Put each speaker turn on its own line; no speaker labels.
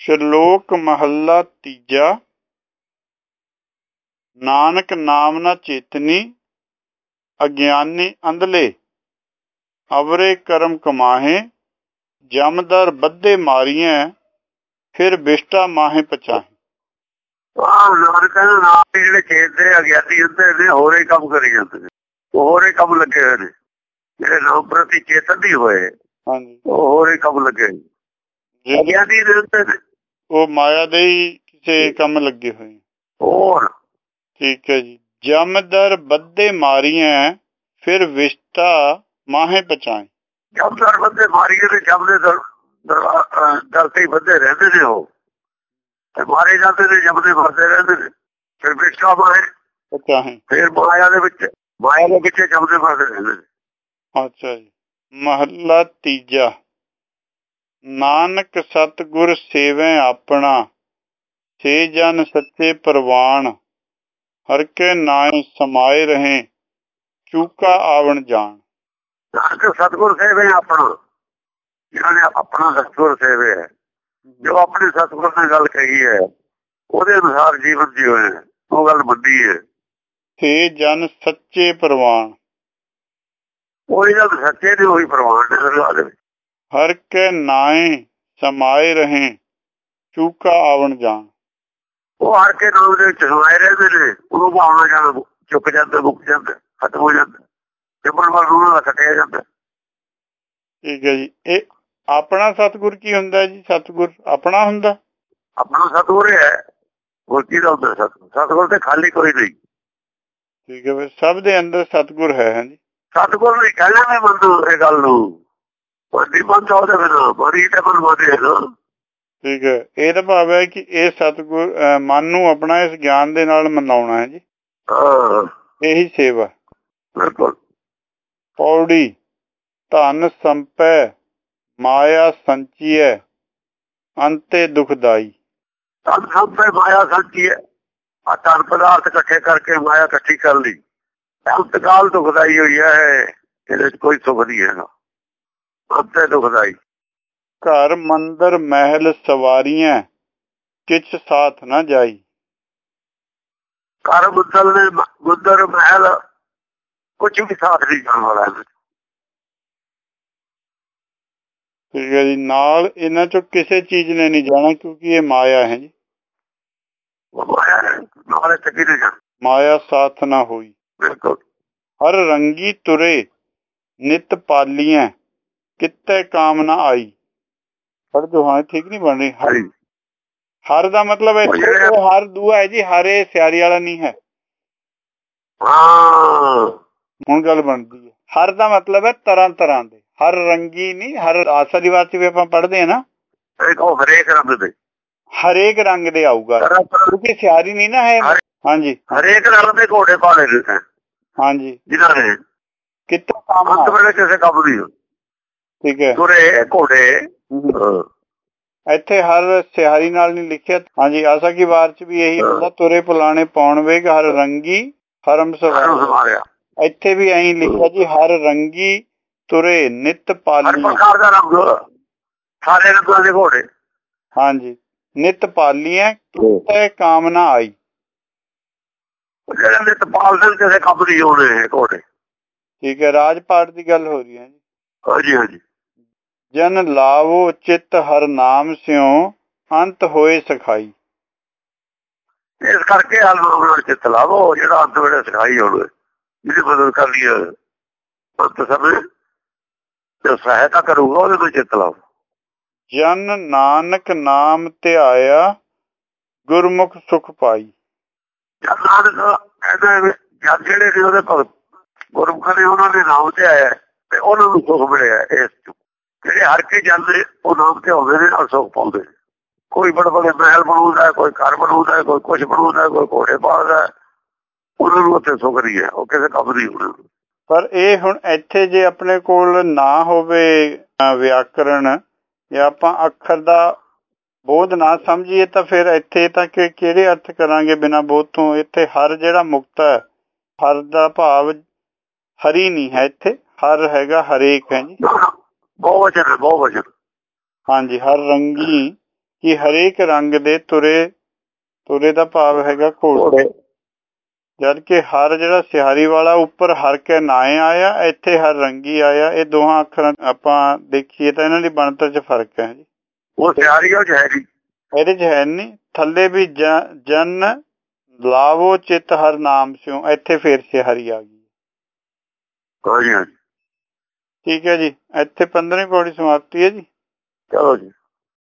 ਸ਼ਲੋਕ ਮਹੱਲਾ ਤੀਜਾ। ਨਾਨਕ ਨਾਮ ਨਾ ਚੇਤਨੀ ਅਗਿਆਨੀ ਅੰਧਲੇ। ਅਵਰੇ ਕਰਮ ਕਮਾਹੇ ਜਮਦਰ ਬੱਧੇ ਮਾਰੀਆਂ ਫਿਰ ਬਿਸ਼ਟਾ ਮਾਹੇ ਪਚਾਹੇ।
ਆਹ ਨਾਨਕ ਕਹਿੰਦਾ ਦੇ ਜਿਹੜੇ ਖੇਤ ਦੇ ਅਗਿਆਨੀ ਹੁੰਦੇ ਨੇ ਹੋਰੇ ਕੰਮ ਕਰੀ ਜਾਂਦੇ ਨੇ। ਹੋਰੇ ਕੰਮ ਲੱਗੇ ਹੋਏ ਨੇ। ਜਿਹੜੇ ਨਾਮ ਪ੍ਰਤੀ ਚੇਤਨ ਨਹੀਂ ਹੋਏ
ਹਾਂਜੀ।
ਹੋਰੇ ਕੰਮ ਲੱਗੇ ਅਗਿਆਨੀ ਦੇ ਹੁੰਦੇ ਨੇ
ਉਹ ਮਾਇਆ ਦੇ ਹੀ ਕਿਸੇ ਕੰਮ ਲੱਗੇ ਹੋਏ।
ਹੋਰ।
ਠੀਕ ਹੈ ਜੀ। ਜਮਦਰ ਬੱਧੇ ਮਾਰੀਆਂ ਫਿਰ ਵਿਸ਼ਟਾ ਮਾਹੇ ਪਚਾਏ।
ਜਮਦਰ ਬੰਦੇ ਮਾਰੀਏ ਤੇ ਜਮਦੇ ਦਰ ਤੇ ਬੰਦੇ ਰਹਿੰਦੇ ਨੇ ਉਹ। ਤੇ ਮਾਰੇ ਜਾਂਦੇ ਨੇ ਜਮਦੇ ਮਰਦੇ ਰਹਿੰਦੇ ਨੇ। ਫਿਰ ਬਿਸ਼ਕਾ ਮਾਰੇ
ਪਚਾਏ
ਫਿਰ ਮਾਇਆ ਦੇ ਵਿੱਚ ਮਾਇਆ ਦੇ ਵਿੱਚ ਜਮਦੇ ਮਰਦੇ ਰਹਿੰਦੇ ਨੇ।
ਅੱਛਾ ਜੀ। ਮਹੱਲਾ ਤੀਜਾ। ਨਾਨਕ ਸਤਗੁਰ ਸੇਵੈ ਆਪਣਾ ਸੇ ਜਨ ਸੱਚੇ ਪ੍ਰਵਾਨ ਹਰ ਕੇ ਨਾਮ ਸਮਾਏ ਰਹੇ ਚੂਕਾ ਆਵਣ ਜਾਣ।
ਨਾਨਕ ਸਤਗੁਰ ਸੇਵੇ ਆਪਣਾ ਜਿਹਨਾਂ ਨੇ ਆਪਣਾ ਸਤਗੁਰ ਸੇਵੇ ਹੈ। ਜੋ ਆਪਣੇ ਸਤਗੁਰ ਨੇ ਗੱਲ ਕਹੀ ਹੈ ਉਹਦੇ ਅਨੁਸਾਰ ਜੀਵਨ ਹੈ। ਉਹ ਗੱਲ ਮੰਨੀ ਹੈ।
ਸੇ ਜਨ ਸੱਚੇ ਪ੍ਰਵਾਨ
ਉਹੀ ਗੱਲ ਸੱਚੇ ਦੀ ਉਹੀ ਪ੍ਰਵਾਨ ਨੇ ਦੇ ਵਿੱਚ।
ਹਰ ਕੇ ਨਾਏ ਸਮਾਏ ਰਹੇ ਚੂਕਾ ਆਵਣ ਜਾਣ।
ਉਹ ਹਰ ਕੇ ਨਾਮ ਦੇ ਵਿੱਚ ਸਮਾਏ ਰਹਿੰਦੇ ਨੇ ਭਾਵਨਾ ਜਾਣਾ ਚੁੱਕ ਜਾਂਦੇ ਮੁੱਕ ਜਾਂਦੇ ਖਤਮ ਹੋ ਜਾਂਦੇ ਜੰਮਣ ਵਾਲ ਉਹਨਾਂ ਦਾ ਕੱਟਿਆ ਜਾਂਦਾ।
ਠੀਕ ਹੈ ਜੀ। ਇਹ ਆਪਣਾ ਸਤਗੁਰ ਕੀ ਹੁੰਦਾ ਜੀ? ਸਤਗੁਰ ਆਪਣਾ ਹੁੰਦਾ?
ਆਪਣਾ ਸਤਗੁਰ ਹੈ ਹੋਰ ਕੀ ਦਾ ਹੁੰਦਾ ਸਤਗੁਰ। ਸਤਗੁਰ ਤੇ ਖਾਲੀ ਕੋਈ ਨਹੀਂ।
ਠੀਕ ਹੈ ਸਭ ਦੇ ਅੰਦਰ ਸਤਗੁਰ ਹੈ ਹਾਂਜੀ
ਸਤਗੁਰ ਨੇ ਕਹਿਣਾ ਨਹੀਂ ਮੰਨੂ ਇਹ ਗੱਲ ਨੂੰ। ਬੰਦੀ ਬੰਦ ਉਹਦੇ ਬਿਨਾਂ ਬੜੀ ਤੇ ਬਨ ਬੋਦੇ ਨਾ।
ਠੀਕ ਹੈ। ਇਹ ਤਾਂ ਭਾਵ ਹੈ ਕਿ ਇਹ ਸਤਗੁਰ ਮਨ ਨੂੰ ਆਪਣਾ ਇਸ ਗਿਆਨ ਦੇ ਨਾਲ ਮਨਾਉਣਾ ਹੈ ਜੀ।
ਹਾਂ।
ਇਹੀ ਸੇਵਾ।
ਬਿਲਕੁਲ।
ਪੌੜੀ ਧਨ ਸੰਪੈ ਮਾਇਆ ਸੰਚੀਐ ਅੰਤੇ ਦੁਖਦਾਈ।
ਸਭ ਤੇ ਮਾਇਆ ਸੱਚੀ ਹੈ ਆ ਤਨ ਪਦਾਰਥ ਇਕੱਠੇ ਕਰਕੇ ਮਾਇਆ ਇਕੱਠੀ ਕਰ ਲਈ। ਅੰਤਕਾਲ ਦੁਖਦਾਈ ਹੋਈ ਹੈ ਇਹਦੇ ਵਿੱਚ ਕੋਈ ਸੁਖ ਨਹੀਂ ਹੈਗਾ। ਅੰਤੇ ਦੁਖਦਾਈ
ਘਰ ਮੰਦਰ ਮਹਿਲ ਸਵਾਰੀਆਂ ਕਿਛ ਸਾਥ ਨਾ ਜਾਈ।
ਕਰ ਬੁੱਧਲ ਨੇ ਗੁੱਦਰ ਮਹਿਲ ਕੁਝ ਵੀ ਸਾਥ ਨਹੀਂ ਜਾਣ ਵਾਲਾ
ਜੀ ਨਾਲ ਇਹਨਾਂ ਚੋਂ ਕਿਸੇ ਚੀਜ਼ ਨੇ ਨਹੀਂ ਜਾਣਾ ਕਿਉਂਕਿ ਇਹ ਮਾਇਆ ਹੈ ਜੀ।
ਮਾਇਆ ਨਹੀਂ ਜਾਣ।
ਮਾਇਆ ਸਾਥ ਨਾ ਹੋਈ।
ਬਿਲਕੁਲ।
ਹਰ ਰੰਗੀ ਤੁਰੇ ਨਿਤ ਪਾਲੀਆਂ ਕਿਤੇ ਕਾਮ ਨਾ ਆਈ। ਪਰ ਜੋ ਹਾਂ ਠੀਕ ਨਹੀਂ ਬਣ ਰਹੀ। ਹਰ ਹਰ ਦਾ ਮਤਲਬ ਹੈ ਹਰ ਦੂਆ ਹੈ ਜੀ ਹਰੇ ਸਿਆਰੀ ਵਾਲਾ ਨਹੀਂ ਹੈ।
ਹਾਂ।
ਹੁਣ ਗੱਲ ਬਣਦੀ ਹੈ। ਹਰ ਦਾ ਮਤਲਬ ਹੈ ਤਰ੍ਹਾਂ ਤਰ੍ਹਾਂ ਦੇ। ਹਰ ਰੰਗੀ ਨਹੀਂ ਹਰ ਆਸਾ ਦੀ ਵਾਰ ਚ ਵੀ ਆਪਾਂ ਪੜ੍ਹਦੇ ਆ ਨਾ।
ਉਹ ਹਰੇਕ ਰੰਗ ਦੇ।
ਹਰੇਕ ਰੰਗ ਦੇ ਆਊਗਾ। ਕਿਉਂਕਿ ਸਿਆਰੀ ਨਹੀਂ ਨਾ ਹੈ ਹਾਂਜੀ।
ਹਰੇਕ ਰੰਗ ਦੇ ਘੋੜੇ ਪਾਲੇ ਨੇ।
ਹਾਂਜੀ।
ਜਿਨ੍ਹਾਂ ਨੇ
ਕਿਤੇ ਕੰਮ
ਅੰਤ ਵੇਲੇ ਕਿਸੇ ਕੰਮ ਨਹੀਂ
ਠੀਕ ਹੈ।
ਤੁਰੇ ਘੋੜੇ।
ਇੱਥੇ ਹਰ ਸਿਹਾਰੀ ਨਾਲ ਨਹੀਂ ਲਿਖਿਆ। ਹਾਂਜੀ ਆਸਾ ਕੀ ਵਾਰ ਚ ਵੀ ਇਹੀ ਹੁੰਦਾ ਤੁਰੇ ਪੁਲਾਣੇ ਪਾਉਣ ਵੇਗ ਹਰ ਰੰਗੀ ਹਰਮ
ਸਾਰਿਆਂ ਨੂੰ
ਸਵਾਰ
ਸਮਾਰਿਆ
ਇੱਥੇ ਵੀ ਐਂ ਲਿਖਿਆ ਜੀ ਹਰ ਰੰਗੀ ਤੁਰੇ ਨਿਤ
ਹਰ
ਪਾਲੀ
ਪ੍ਰਕਾਰ ਦਾ ਰੰਗ। ਸਾਰੇ ਰੰਗਾਂ ਦੇ ਘੋੜੇ।
ਹਾਂਜੀ ਨਿਤ ਪਾਲੀਆਂ ਕਿਤੇ ਕਾਮਨਾ ਆਈ।
ਜਿਹੜੇ ਨੇ ਤਪਾਲ ਸਿੰਘ ਕਿਸੇ ਕੰਮ ਨਹੀਂ ਇਹ ਘੋੜੇ।
ਠੀਕ ਹੈ ਰਾਜ ਪਾਠ ਦੀ ਗੱਲ ਹੋ ਰਹੀ ਹੈ ਜੀ।
ਹਾਂਜੀ ਹਾਂਜੀ।
ਜਨ ਲਾਵੋ ਚਿਤ ਹਰ ਨਾਮ ਸਿਓ ਅੰਤ ਹੋਏ ਸਖਾਈ।
ਇਸ ਕਰਕੇ ਹਲਨਾਮ ਨਾਲ ਚਿੱਤ ਲਾਵੋ ਜਿਹੜਾ ਅੰਤ ਵੇਲੇ ਸਿਖਾਈ ਹੋਵੇ। ਜਿਹਦੀ ਮਦਦ ਕਰਨੀ ਹੈ ਅੰਤ ਸਮੇਂ ਜੋ ਸਹਾਇਤਾ ਕਰੂਗਾ ਉਹਦੇ ਵਿੱਚ ਚਿੱਤ ਲਾਓ।
ਜਨ ਨਾਨਕ ਨਾਮ ਧਿਆਇਆ ਗੁਰਮੁਖ ਸੁਖ ਪਾਈ।
ਜਦ ਨਾਨਕ ਕਹਿੰਦਾ ਵੀ ਜਦ ਜਿਹੜੇ ਨੇ ਉਹਦੇ ਭਗਤ ਗੁਰਮੁਖ ਨੇ ਉਹਨਾਂ ਦੇ ਨਾਮ ਤੇ ਆਇਆ ਤੇ ਉਹਨਾਂ ਨੂੰ ਸੁਖ ਮਿਲਿਆ ਇਸ ਚ ਜਿਹੜੇ ਹਰ ਕੇ ਜਾਂਦੇ ਉਹ ਨਾਮ ਤੇ ਆਉਂਦੇ ਨੇ ਸੁਖ ਪਾਉਂਦੇ। ਕੋਈ ਬੜੇ ਬੜੇ ਮਹਿਲ ਬਣਾਉਂਦਾ ਕੋਈ ਘਰ ਬਣਾਉਂਦਾ ਕੋਈ ਕੁਝ ਬਣਾਉਂਦਾ ਕੋਈ ਘੋੜੇ ਪਾਲਦਾ ਹੈ। ਉਹਨਾਂ ਨੂੰ ਉੱਥੇ ਸੁਖ ਨਹੀਂ ਹੈ ਉਹ ਕਿਸੇ ਕੰਮ ਨਹੀਂ। ਹੋਣਾ
ਪਰ ਇਹ ਹੁਣ ਇੱਥੇ ਜੇ ਆਪਣੇ ਕੋਲ ਨਾ ਹੋਵੇ ਵਿਆਕਰਣ ਜਾਂ ਆਪਾਂ ਅੱਖਰ ਦਾ ਬੋਧ ਨਾ ਸਮਝੀਏ ਤਾਂ ਫਿਰ ਇੱਥੇ ਤਾਂ ਕਿ ਕਿਹੜੇ ਅਰਥ ਕਰਾਂਗੇ ਬਿਨਾ ਬੋਧ ਤੋਂ? ਇੱਥੇ ਹਰ ਜਿਹੜਾ ਮੁਕਤ ਹੈ ਹਰ ਦਾ ਭਾਵ ਹਰੀ ਨਹੀਂ ਹੈ ਇੱਥੇ। ਹਰ ਹੈਗਾ ਹਰੇਕ ਹੈ ਜੀ।
ਬਹੁ ਵਚਨ ਹੈ ਬਹੁ ਵਚਨ।
ਹਾਂਜੀ ਹਰ ਰੰਗੀ ਕਿ ਹਰੇਕ ਰੰਗ ਦੇ ਤੁਰੇ ਤੁਰੇ ਦਾ ਭਾਵ ਹੈਗਾ ਘੋੜੇ ਜਦ ਕਿ ਹਰ ਜਿਹੜਾ ਸਿਹਾਰੀ ਵਾਲਾ ਉੱਪਰ ਹਰ ਕੇ ਨਾਏ ਆਇਆ ਇੱਥੇ ਹਰ ਰੰਗੀ ਆਇਆ ਇਹ ਦੋਹਾਂ ਅੱਖਰਾਂ ਆਪਾਂ ਦੇਖੀਏ ਤਾਂ ਇਹਨਾਂ ਦੀ ਬਣਤਰ 'ਚ ਫ਼ਰਕ ਹੈ ਜੀ।
ਉਹ ਸਿਆਰੀ ਉਹ 'ਚ ਹੈ ਜੀ
ਇਹਦੇ 'ਚ ਹੈ ਨਹੀਂ। ਥੱਲੇ ਵੀ ਜਨ ਲਾਵੋ ਚਿਤ ਹਰ ਨਾਮ ਸਿਓ ਇੱਥੇ ਫੇਰ ਸਿਹਾਰੀ ਆ ਗਈ।
ਹਾਂਜੀ ਹਾਂਜੀ
ਠੀਕ ਹੈ ਜੀ ਇੱਥੇ 15ਵੀਂ ਪੌੜੀ ਸਮਾਪਤੀ ਹੈ ਜੀ।
ਚਲੋ ਜੀ।